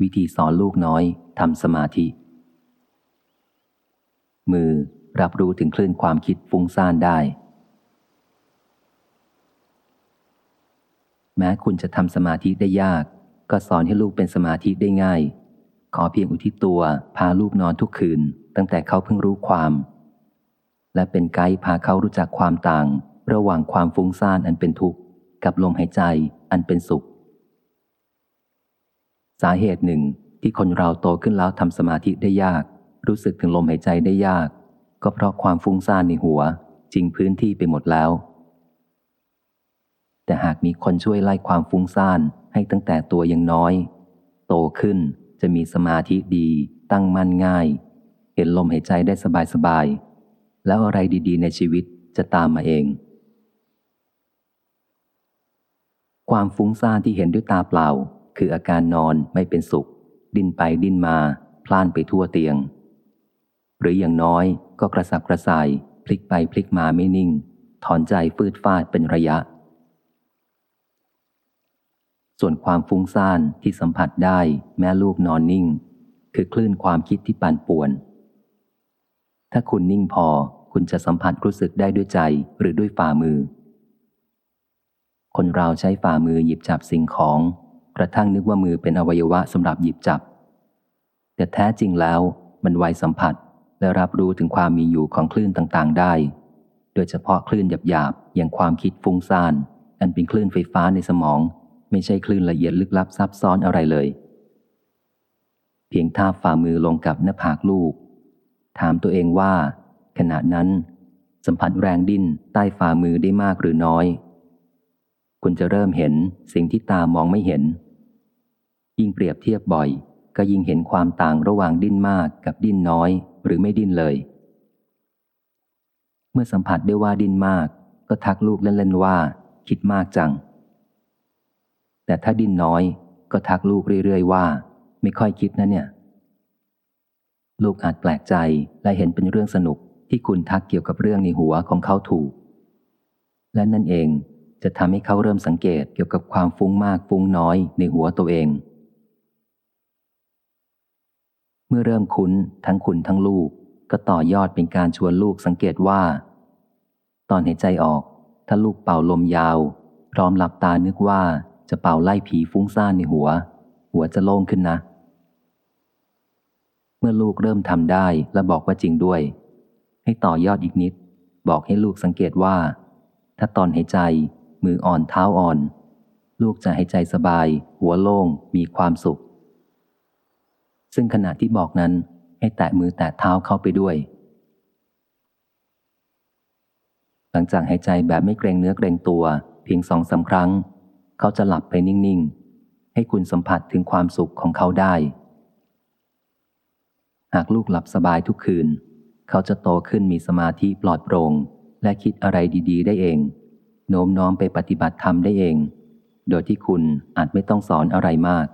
วิธีสอนลูกน้อยทำสมาธิ มือรับรู้ถึงคลื่นความคิดฟุ้งซ่านได้ แม้คุณจะทำสมาธิได้ยาก ก็สอนให้ลูกเป็นสมาธิได้ง่าย ขอเพียงอุทิศตัวพาลูกนอนทุกคืน ตั้งแต่เขาเพิ่งรู้ความ และเป็นไกด์พาเขารู้จักความต่าง ระหว่างความฟุ้งซ่านอันเป็นทุกข์กับลมหายใจอันเป็นสุข สาเหตุหนึ่งที่คนเราโตขึ้นแล้วทำสมาธิได้ยาก รู้สึกถึงลมหายใจได้ยาก ก็เพราะความฟุ้งซ่านในหัวจริงพื้นที่ไปหมดแล้ว แต่หากมีคนช่วยไล่ความฟุ้งซ่านให้ตั้งแต่ตัวยังน้อย โตขึ้นจะมีสมาธิดี ตั้งมั่นง่าย เห็นลมหายใจได้สบายๆแล้วอะไรดีๆ ในชีวิตจะตามมาเอง ความฟุ้งซ่านที่เห็นด้วยตาเปล่า คืออาการนอนไม่เป็นสุข ดิ้นไปดิ้นมา พล่านไปทั่วเตียง หรืออย่างน้อยก็กระสับกระส่าย พลิกไปพลิกมาไม่นิ่ง ถอนใจฟืดฟาดเป็นระยะ ส่วนความฟุ้งซ่านที่สัมผัสได้แม้ลูกนอนนิ่ง คือคลื่นความคิดที่ปั่นป่วน ถ้าคุณนิ่งพอคุณจะสัมผัสรู้สึกได้ด้วยใจหรือด้วยฝ่ามือ คนเราใช้ฝ่ามือหยิบจับสิ่งของ ระทั่งนึกว่ามือเป็นอวัยวะสำหรับหยิบจับ แต่แท้จริงแล้วมันไวสัมผัสและรับรู้ถึงความมีอยู่ของคลื่นต่างๆ ได้ โดยเฉพาะคลื่นหยาบๆ อย่างความคิดฟุ้งซ่าน อันเป็นคลื่นไฟฟ้าในสมอง ไม่ใช่คลื่นละเอียดลึกลับซับซ้อนอะไรเลย เพียงทาฝ่ามือลงกับหน้าผากลูก ถามตัวเองว่า ขณะนั้น สัมผัสแรงดิ้นใต้ฝ่ามือได้มากหรือน้อย คุณจะเริ่มเห็นสิ่งที่ตามองไม่เห็น ยิ่งเปรียบเทียบบ่อย ก็ยิ่งเห็นความต่างระหว่างดิ้นมากกับดิ้นน้อย หรือไม่ดิ้นเลย เมื่อสัมผัสได้ว่าดิ้นมาก ก็ทักลูกเล่นๆว่า คิดมากจัง แต่ถ้าดิ้นน้อย ก็ทักลูกเรื่อยๆว่า ไม่ค่อยคิดนะเนี่ย ลูกอาจแปลกใจและเห็นเป็นเรื่องสนุกที่คุณทักเกี่ยวกับเรื่องในหัวของเขาถูก และนั่นเองจะทำให้เขาเริ่มสังเกตเกี่ยวกับความฟุ้งมากฟุ้งน้อยในหัวตัวเอง เมื่อเริ่มคุ้นทั้งคุณทั้งลูก ก็ต่อยอดเป็นการชวนลูกสังเกตว่า ตอนหายใจออก ถ้าลูกเป่าลมยาว พร้อมหลับตานึกว่าจะเป่าไล่ผีฟุ้งซ่านในหัว หัวจะโล่งขึ้นนะ เมื่อลูกเริ่มทำได้และบอกว่าจริงด้วย ให้ต่อยอดอีกนิด บอกให้ลูกสังเกตว่า ถ้าตอนหายใจ มืออ่อนเท้าอ่อน ลูกจะหายใจสบาย หัวโล่งมีความสุข ซึ่งขณะที่บอกนั้นให้แตะมือแตะเท้าเข้าไปด้วย หลังจากหายใจแบบไม่เกรงเนื้อเกรงตัว เพียงสองสาครั้ง เขาจะหลับไปนิ่ง ๆ ให้คุณสัมผัสถึงความสุขของเขาได้ หากลูกหลับสบายทุกคืน เขาจะโตขึ้นมีสมาธิปลอดโปร่งและคิดอะไรดี ๆ ได้เอง โน้มน้อมไปปฏิบัติธรรมได้เอง โดยที่คุณอาจไม่ต้องสอนอะไรมาก